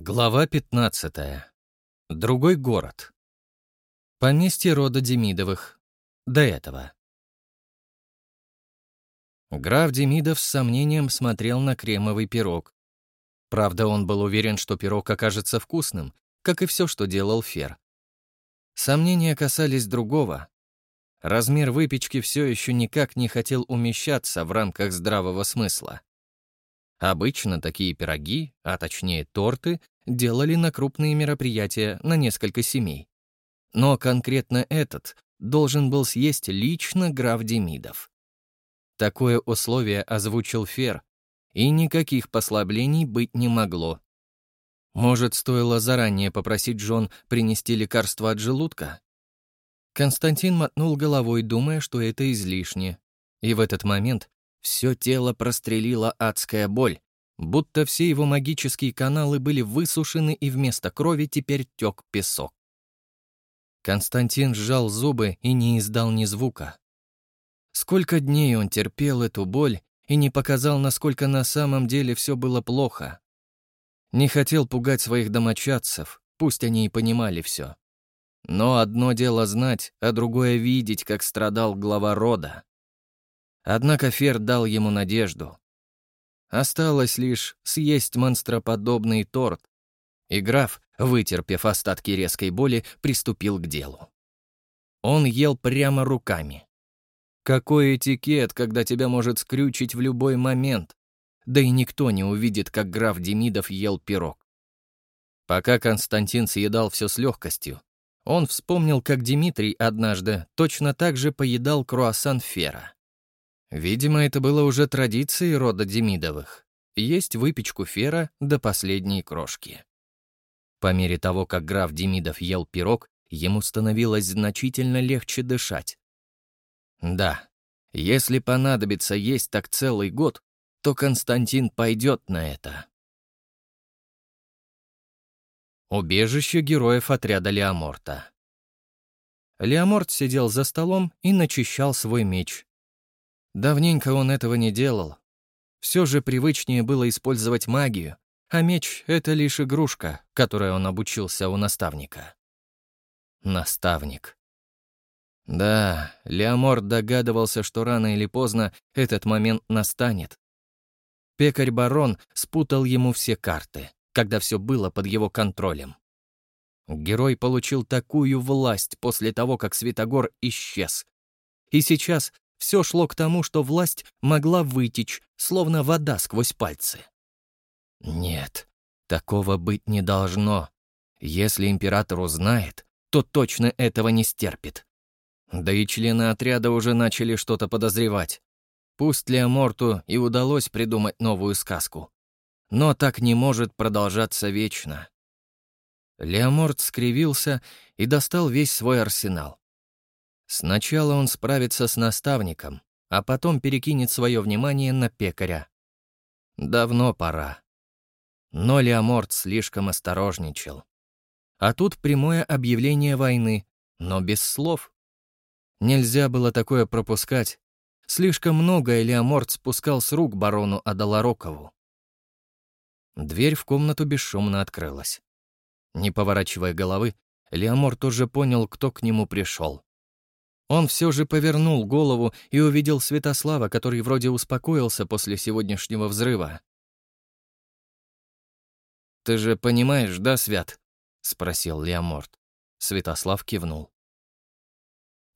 Глава 15. Другой город. Поместье рода Демидовых. До этого. Граф Демидов с сомнением смотрел на кремовый пирог. Правда, он был уверен, что пирог окажется вкусным, как и все, что делал Фер. Сомнения касались другого. Размер выпечки все еще никак не хотел умещаться в рамках здравого смысла. Обычно такие пироги, а точнее торты, делали на крупные мероприятия на несколько семей. Но конкретно этот должен был съесть лично граф Демидов. Такое условие озвучил Фер, и никаких послаблений быть не могло. Может, стоило заранее попросить Джон принести лекарство от желудка? Константин мотнул головой, думая, что это излишне. И в этот момент все тело прострелила адская боль, будто все его магические каналы были высушены и вместо крови теперь тек песок. Константин сжал зубы и не издал ни звука. Сколько дней он терпел эту боль и не показал, насколько на самом деле все было плохо. Не хотел пугать своих домочадцев, пусть они и понимали все. Но одно дело знать, а другое видеть, как страдал глава рода. Однако Фер дал ему надежду. Осталось лишь съесть монстроподобный торт, и граф, вытерпев остатки резкой боли, приступил к делу. Он ел прямо руками. Какой этикет, когда тебя может скрючить в любой момент? Да и никто не увидит, как граф Демидов ел пирог. Пока Константин съедал все с легкостью, он вспомнил, как Дмитрий однажды точно так же поедал круассан Фера. Видимо, это было уже традицией рода Демидовых — есть выпечку фера до последней крошки. По мере того, как граф Демидов ел пирог, ему становилось значительно легче дышать. Да, если понадобится есть так целый год, то Константин пойдет на это. Убежище героев отряда Леоморта. Леоморт сидел за столом и начищал свой меч, Давненько он этого не делал. Все же привычнее было использовать магию, а меч — это лишь игрушка, которой он обучился у наставника. Наставник. Да, Леоморд догадывался, что рано или поздно этот момент настанет. Пекарь-барон спутал ему все карты, когда все было под его контролем. Герой получил такую власть после того, как Святогор исчез. И сейчас все шло к тому, что власть могла вытечь, словно вода сквозь пальцы. Нет, такого быть не должно. Если император узнает, то точно этого не стерпит. Да и члены отряда уже начали что-то подозревать. Пусть Леоморту и удалось придумать новую сказку. Но так не может продолжаться вечно. Леоморт скривился и достал весь свой арсенал. Сначала он справится с наставником, а потом перекинет свое внимание на пекаря. Давно пора. Но Леоморт слишком осторожничал. А тут прямое объявление войны, но без слов. Нельзя было такое пропускать. Слишком многое Леоморт спускал с рук барону Адаларокову. Дверь в комнату бесшумно открылась. Не поворачивая головы, Леоморт уже понял, кто к нему пришел. Он все же повернул голову и увидел Святослава, который вроде успокоился после сегодняшнего взрыва. «Ты же понимаешь, да, Свят?» — спросил Леоморт. Святослав кивнул.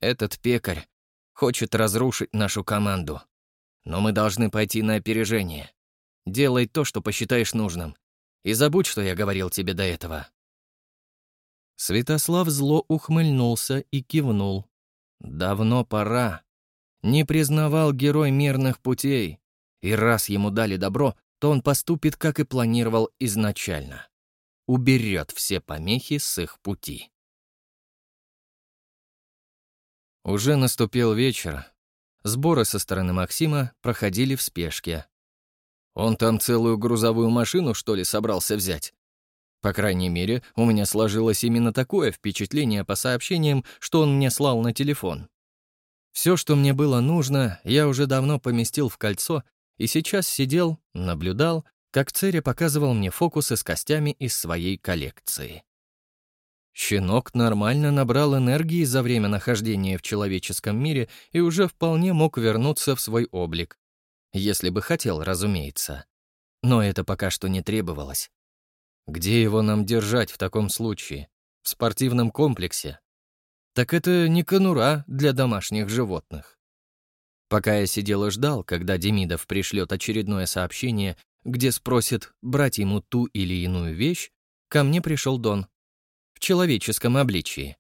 «Этот пекарь хочет разрушить нашу команду. Но мы должны пойти на опережение. Делай то, что посчитаешь нужным. И забудь, что я говорил тебе до этого». Святослав зло ухмыльнулся и кивнул. Давно пора. Не признавал герой мирных путей. И раз ему дали добро, то он поступит, как и планировал изначально. Уберет все помехи с их пути. Уже наступил вечер. Сборы со стороны Максима проходили в спешке. Он там целую грузовую машину, что ли, собрался взять? По крайней мере, у меня сложилось именно такое впечатление по сообщениям, что он мне слал на телефон. Все, что мне было нужно, я уже давно поместил в кольцо и сейчас сидел, наблюдал, как Церя показывал мне фокусы с костями из своей коллекции. Щенок нормально набрал энергии за время нахождения в человеческом мире и уже вполне мог вернуться в свой облик. Если бы хотел, разумеется. Но это пока что не требовалось. Где его нам держать в таком случае? В спортивном комплексе? Так это не конура для домашних животных. Пока я сидел и ждал, когда Демидов пришлет очередное сообщение, где спросит брать ему ту или иную вещь, ко мне пришел Дон человеческом обличии.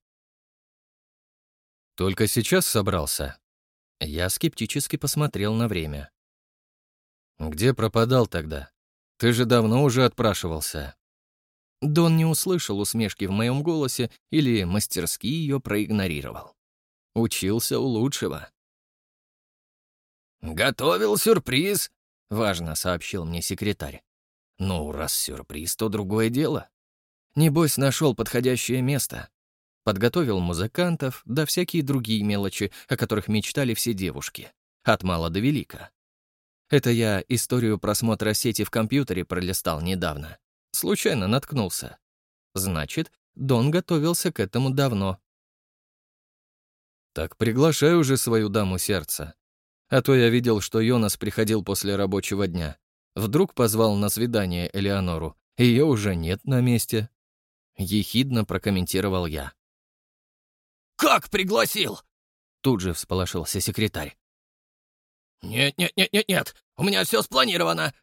Только сейчас собрался. Я скептически посмотрел на время. «Где пропадал тогда? Ты же давно уже отпрашивался». Дон не услышал усмешки в моем голосе или мастерски ее проигнорировал. Учился у лучшего. «Готовил сюрприз», — важно сообщил мне секретарь. «Ну, раз сюрприз, то другое дело. Небось, нашел подходящее место. Подготовил музыкантов, да всякие другие мелочи, о которых мечтали все девушки. От мала до велика. Это я историю просмотра сети в компьютере пролистал недавно. Случайно наткнулся. Значит, Дон готовился к этому давно. Так приглашай уже свою даму сердца. А то я видел, что Йонас приходил после рабочего дня. Вдруг позвал на свидание Элеонору. Ее уже нет на месте. — ехидно прокомментировал я. «Как пригласил?» Тут же всполошился секретарь. «Нет-нет-нет-нет-нет, у меня все спланировано!»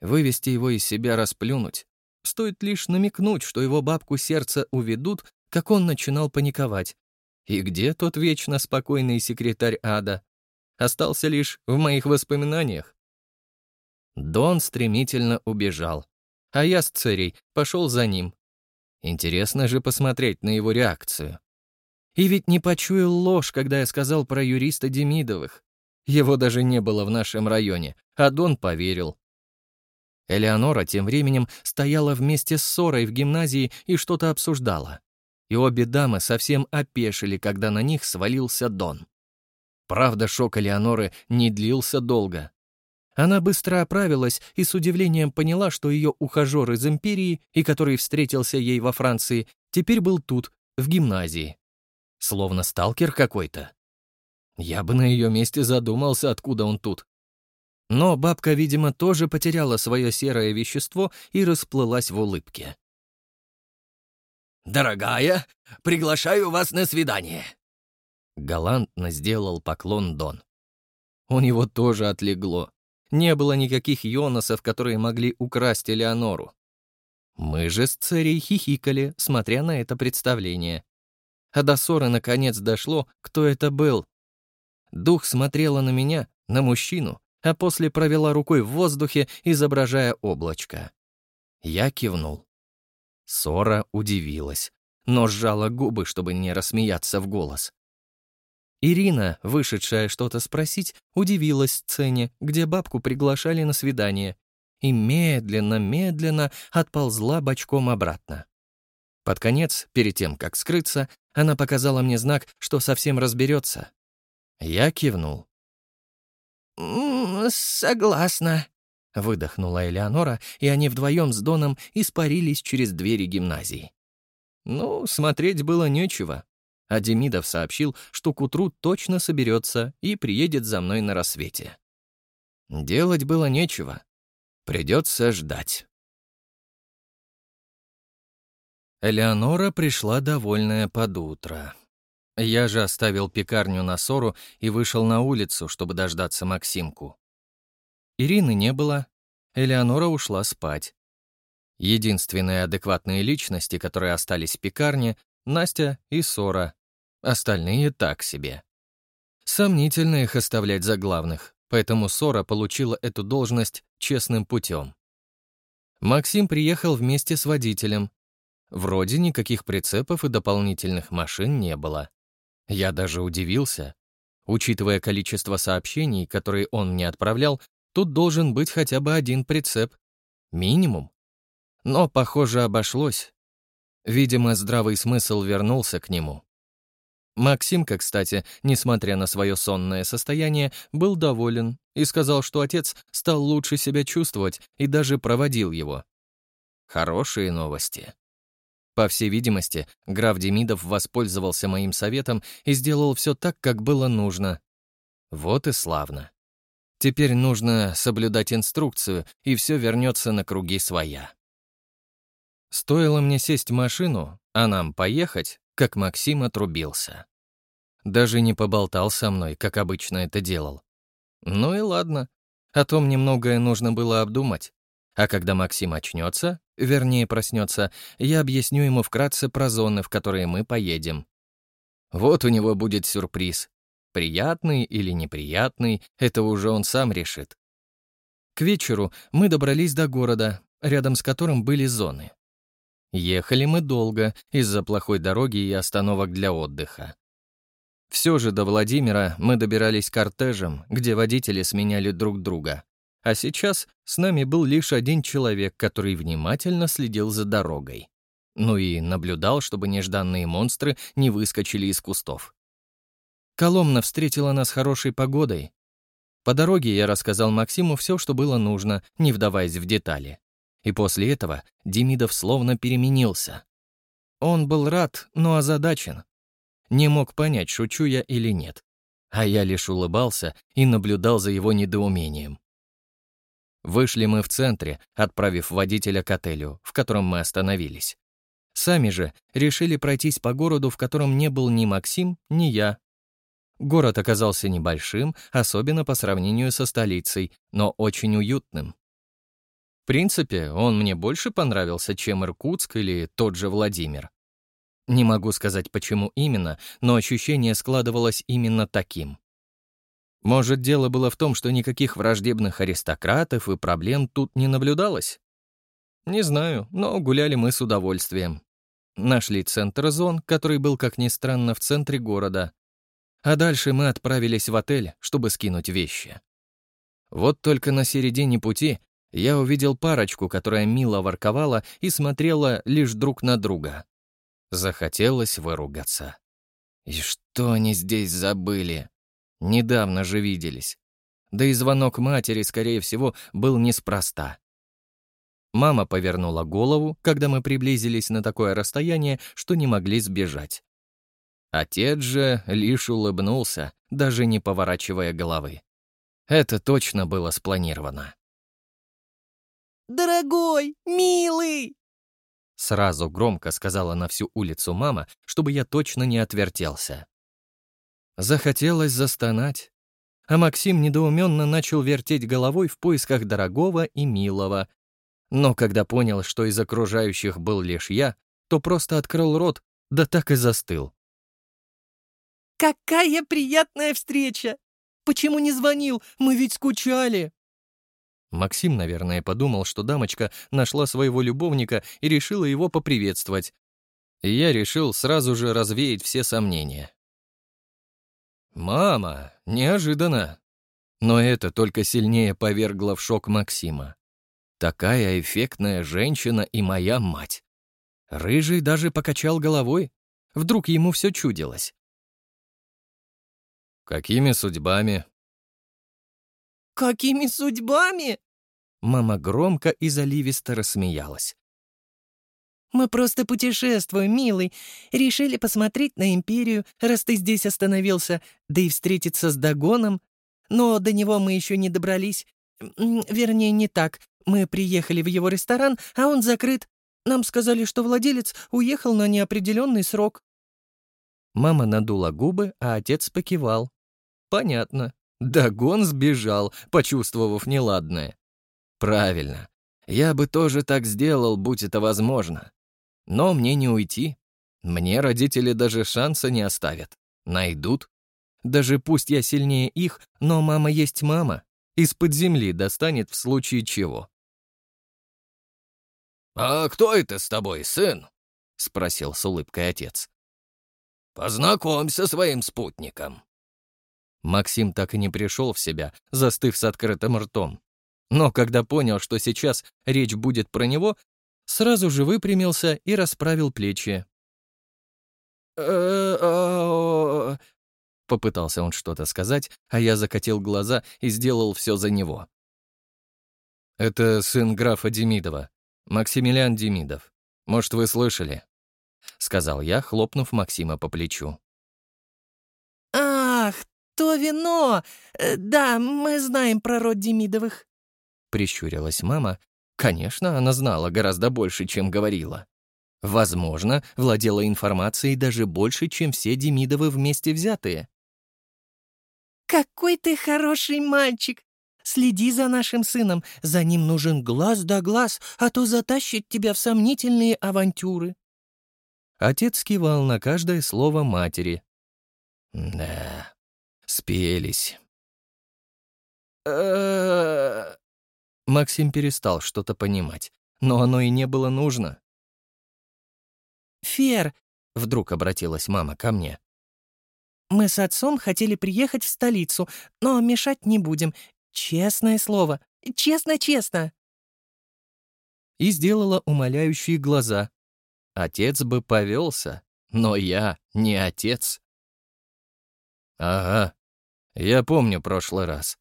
Вывести его из себя расплюнуть. Стоит лишь намекнуть, что его бабку сердце уведут, как он начинал паниковать. И где тот вечно спокойный секретарь ада? Остался лишь в моих воспоминаниях. Дон стремительно убежал, а я с Церей пошел за ним. Интересно же посмотреть на его реакцию. И ведь не почуял ложь, когда я сказал про юриста Демидовых. Его даже не было в нашем районе, а Дон поверил. Элеонора тем временем стояла вместе с Сорой в гимназии и что-то обсуждала. И обе дамы совсем опешили, когда на них свалился Дон. Правда, шок Элеоноры не длился долго. Она быстро оправилась и с удивлением поняла, что ее ухажер из империи, и который встретился ей во Франции, теперь был тут, в гимназии. Словно сталкер какой-то. Я бы на ее месте задумался, откуда он тут. Но бабка, видимо, тоже потеряла свое серое вещество и расплылась в улыбке. «Дорогая, приглашаю вас на свидание!» Галантно сделал поклон Дон. У него тоже отлегло. Не было никаких Йонасов, которые могли украсть Элеонору. Мы же с Церей хихикали, смотря на это представление. А до ссоры наконец дошло, кто это был. Дух смотрела на меня, на мужчину, а после провела рукой в воздухе, изображая облачко. Я кивнул. Сора удивилась, но сжала губы, чтобы не рассмеяться в голос. Ирина, вышедшая что-то спросить, удивилась сцене, где бабку приглашали на свидание, и медленно-медленно отползла бочком обратно. Под конец, перед тем, как скрыться, она показала мне знак, что совсем разберется. Я кивнул. «Согласна», — выдохнула Элеонора, и они вдвоем с Доном испарились через двери гимназии. Ну, смотреть было нечего а Демидов сообщил, что к утру точно соберется и приедет за мной на рассвете. Делать было нечего. Придется ждать. Элеонора пришла довольная под утро. Я же оставил пекарню на ссору и вышел на улицу, чтобы дождаться Максимку. Ирины не было, Элеонора ушла спать. Единственные адекватные личности, которые остались в пекарне, Настя и Сора, Остальные так себе. Сомнительно их оставлять за главных, поэтому Сора получила эту должность честным путем. Максим приехал вместе с водителем. Вроде никаких прицепов и дополнительных машин не было. Я даже удивился. Учитывая количество сообщений, которые он мне отправлял, тут должен быть хотя бы один прицеп. Минимум. Но, похоже, обошлось. Видимо, здравый смысл вернулся к нему. Максимка, кстати, несмотря на свое сонное состояние, был доволен и сказал, что отец стал лучше себя чувствовать и даже проводил его. Хорошие новости. По всей видимости, граф Демидов воспользовался моим советом и сделал все так, как было нужно. Вот и славно. Теперь нужно соблюдать инструкцию, и все вернется на круги своя. Стоило мне сесть в машину, а нам поехать, как Максим отрубился. Даже не поболтал со мной, как обычно это делал. Ну и ладно. О том немногое нужно было обдумать. А когда Максим очнется, вернее проснется, я объясню ему вкратце про зоны, в которые мы поедем. Вот у него будет сюрприз. Приятный или неприятный, это уже он сам решит. К вечеру мы добрались до города, рядом с которым были зоны. Ехали мы долго из-за плохой дороги и остановок для отдыха. Все же до Владимира мы добирались кортежем, где водители сменяли друг друга. А сейчас с нами был лишь один человек, который внимательно следил за дорогой. Ну и наблюдал, чтобы нежданные монстры не выскочили из кустов. Коломна встретила нас хорошей погодой. По дороге я рассказал Максиму все, что было нужно, не вдаваясь в детали. И после этого Демидов словно переменился. Он был рад, но озадачен. Не мог понять, шучу я или нет. А я лишь улыбался и наблюдал за его недоумением. Вышли мы в центре, отправив водителя к отелю, в котором мы остановились. Сами же решили пройтись по городу, в котором не был ни Максим, ни я. Город оказался небольшим, особенно по сравнению со столицей, но очень уютным принципе, он мне больше понравился, чем Иркутск или тот же Владимир. Не могу сказать, почему именно, но ощущение складывалось именно таким. Может, дело было в том, что никаких враждебных аристократов и проблем тут не наблюдалось? Не знаю, но гуляли мы с удовольствием. Нашли центр зон, который был, как ни странно, в центре города. А дальше мы отправились в отель, чтобы скинуть вещи. Вот только на середине пути я увидел парочку, которая мило ворковала и смотрела лишь друг на друга. Захотелось выругаться. И что они здесь забыли? Недавно же виделись. Да и звонок матери, скорее всего, был неспроста. Мама повернула голову, когда мы приблизились на такое расстояние, что не могли сбежать. Отец же лишь улыбнулся, даже не поворачивая головы. Это точно было спланировано. «Дорогой, милый!» Сразу громко сказала на всю улицу мама, чтобы я точно не отвертелся. Захотелось застонать. А Максим недоуменно начал вертеть головой в поисках дорогого и милого. Но когда понял, что из окружающих был лишь я, то просто открыл рот, да так и застыл. «Какая приятная встреча! Почему не звонил? Мы ведь скучали!» Максим, наверное, подумал, что дамочка нашла своего любовника и решила его поприветствовать. И я решил сразу же развеять все сомнения. «Мама, неожиданно!» Но это только сильнее повергло в шок Максима. Такая эффектная женщина и моя мать. Рыжий даже покачал головой. Вдруг ему все чудилось. «Какими судьбами?» «Какими судьбами?» Мама громко и заливисто рассмеялась. «Мы просто путешествуем, милый. Решили посмотреть на Империю, раз ты здесь остановился, да и встретиться с Дагоном. Но до него мы еще не добрались. Вернее, не так. Мы приехали в его ресторан, а он закрыт. Нам сказали, что владелец уехал на неопределенный срок». Мама надула губы, а отец покивал. «Понятно. Дагон сбежал, почувствовав неладное. Правильно. Я бы тоже так сделал, будь это возможно. Но мне не уйти. Мне родители даже шанса не оставят. Найдут. Даже пусть я сильнее их, но мама есть мама. Из-под земли достанет в случае чего. «А кто это с тобой, сын?» — спросил с улыбкой отец. «Познакомься своим спутником». Максим так и не пришел в себя, застыв с открытым ртом. Но когда понял, что сейчас речь будет про него, сразу же выпрямился и расправил плечи. Попытался он что-то сказать, а я закатил глаза и сделал все за него. «Это сын графа Демидова, Максимилиан Демидов. Может, вы слышали?» — сказал я, хлопнув Максима по плечу. «Ах, то вино! Да, мы знаем про род Демидовых», — прищурилась мама. Конечно, она знала гораздо больше, чем говорила. Возможно, владела информацией даже больше, чем все Демидовы вместе взятые. «Какой ты хороший мальчик! Следи за нашим сыном, за ним нужен глаз да глаз, а то затащит тебя в сомнительные авантюры». Отец кивал на каждое слово матери. «Да, спелись». Максим перестал что-то понимать, но оно и не было нужно. «Фер», — вдруг обратилась мама ко мне, мы с отцом хотели приехать в столицу, но мешать не будем. Честное слово. Честно-честно. И сделала умоляющие глаза. Отец бы повелся, но я не отец. Ага, я помню прошлый раз.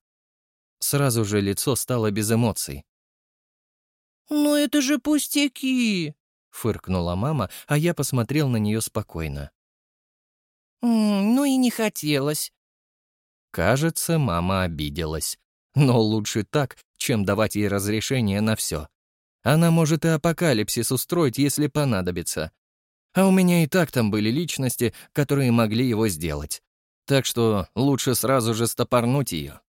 Сразу же лицо стало без эмоций. «Ну это же пустяки!» — фыркнула мама, а я посмотрел на нее спокойно. «Ну и не хотелось». Кажется, мама обиделась. Но лучше так, чем давать ей разрешение на все. Она может и апокалипсис устроить, если понадобится. А у меня и так там были личности, которые могли его сделать. Так что лучше сразу же стопорнуть ее.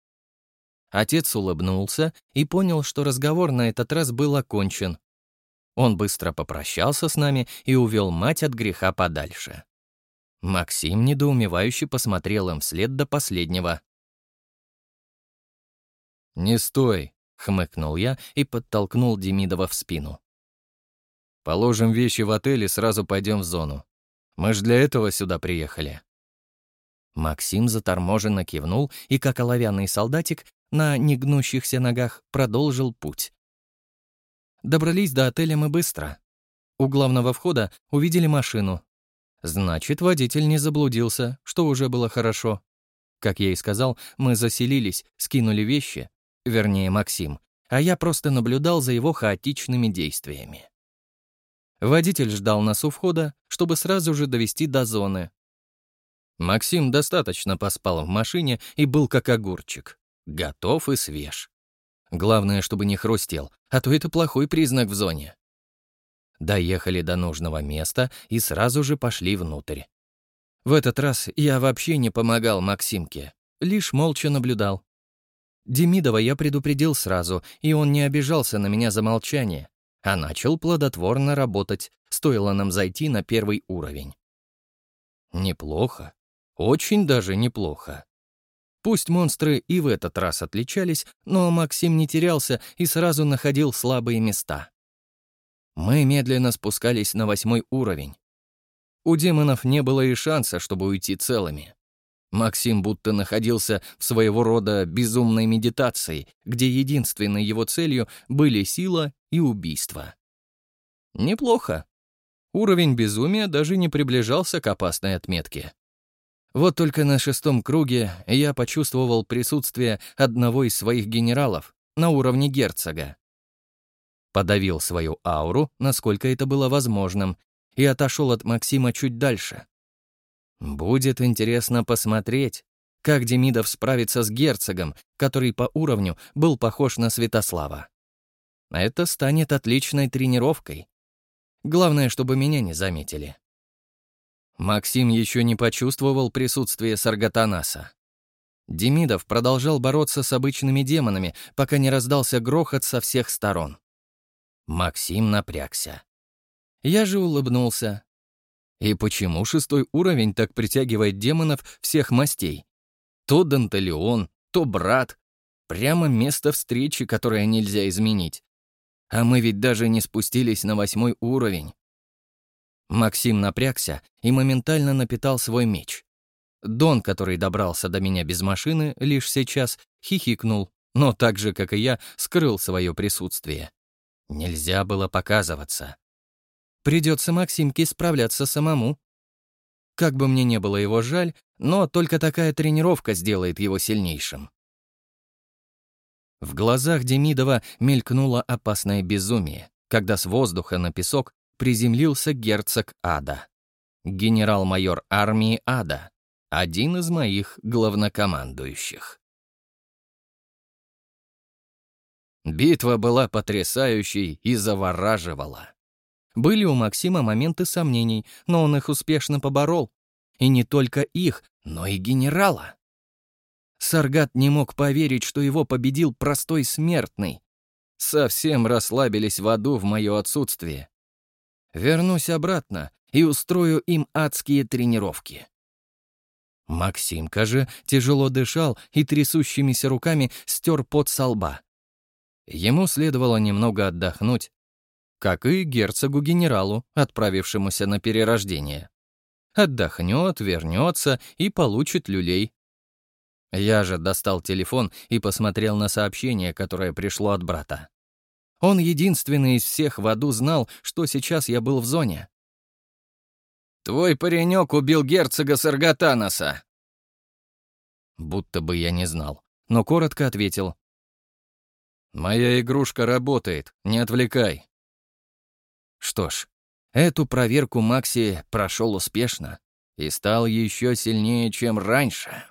Отец улыбнулся и понял, что разговор на этот раз был окончен. Он быстро попрощался с нами и увел мать от греха подальше. Максим недоумевающе посмотрел им вслед до последнего. «Не стой!» — хмыкнул я и подтолкнул Демидова в спину. «Положим вещи в отеле и сразу пойдем в зону. Мы ж для этого сюда приехали». Максим заторможенно кивнул и, как оловянный солдатик, на негнущихся ногах продолжил путь. Добрались до отеля мы быстро. У главного входа увидели машину, Значит, водитель не заблудился, что уже было хорошо. Как я и сказал, мы заселились, скинули вещи, вернее, Максим, а я просто наблюдал за его хаотичными действиями. Водитель ждал нас у входа, чтобы сразу же довести до зоны. Максим достаточно поспал в машине и был как огурчик. Готов и свеж. Главное, чтобы не хрустел, а то это плохой признак в зоне. Доехали до нужного места и сразу же пошли внутрь. В этот раз я вообще не помогал Максимке, лишь молча наблюдал. Демидова я предупредил сразу, и он не обижался на меня за молчание, а начал плодотворно работать, стоило нам зайти на первый уровень. Неплохо. Очень даже неплохо. Пусть монстры и в этот раз отличались, но Максим не терялся и сразу находил слабые места. Мы медленно спускались на восьмой уровень. У демонов не было и шанса, чтобы уйти целыми. Максим будто находился в своего рода безумной медитации, где единственной его целью были сила и убийство. Неплохо. Уровень безумия даже не приближался к опасной отметке. Вот только на шестом круге я почувствовал присутствие одного из своих генералов на уровне герцога подавил свою ауру, насколько это было возможным, и отошел от Максима чуть дальше. Будет интересно посмотреть, как Демидов справится с герцогом, который по уровню был похож на Святослава. Это станет отличной тренировкой. Главное, чтобы меня не заметили. Максим еще не почувствовал присутствие Саргатанаса. Демидов продолжал бороться с обычными демонами, пока не раздался грохот со всех сторон. Максим напрягся. Я же улыбнулся. И почему шестой уровень так притягивает демонов всех мастей? То Данталион, то брат. Прямо место встречи, которое нельзя изменить. А мы ведь даже не спустились на восьмой уровень. Максим напрягся и моментально напитал свой меч. Дон, который добрался до меня без машины, лишь сейчас хихикнул, но так же, как и я, скрыл свое присутствие. Нельзя было показываться. Придется Максимке справляться самому. Как бы мне не было его жаль, но только такая тренировка сделает его сильнейшим. В глазах Демидова мелькнуло опасное безумие, когда с воздуха на песок приземлился герцог Ада. Генерал-майор армии Ада, один из моих главнокомандующих. Битва была потрясающей и завораживала. Были у Максима моменты сомнений, но он их успешно поборол. И не только их, но и генерала. Саргат не мог поверить, что его победил простой смертный. Совсем расслабились в аду в мое отсутствие. Вернусь обратно и устрою им адские тренировки. Максимка же тяжело дышал и трясущимися руками стер пот со лба. Ему следовало немного отдохнуть, как и герцогу-генералу, отправившемуся на перерождение. Отдохнет, вернется и получит люлей. Я же достал телефон и посмотрел на сообщение, которое пришло от брата. Он единственный из всех в аду знал, что сейчас я был в зоне. «Твой паренек убил герцога Саргатаноса!» Будто бы я не знал, но коротко ответил. «Моя игрушка работает, не отвлекай». Что ж, эту проверку Макси прошел успешно и стал еще сильнее, чем раньше.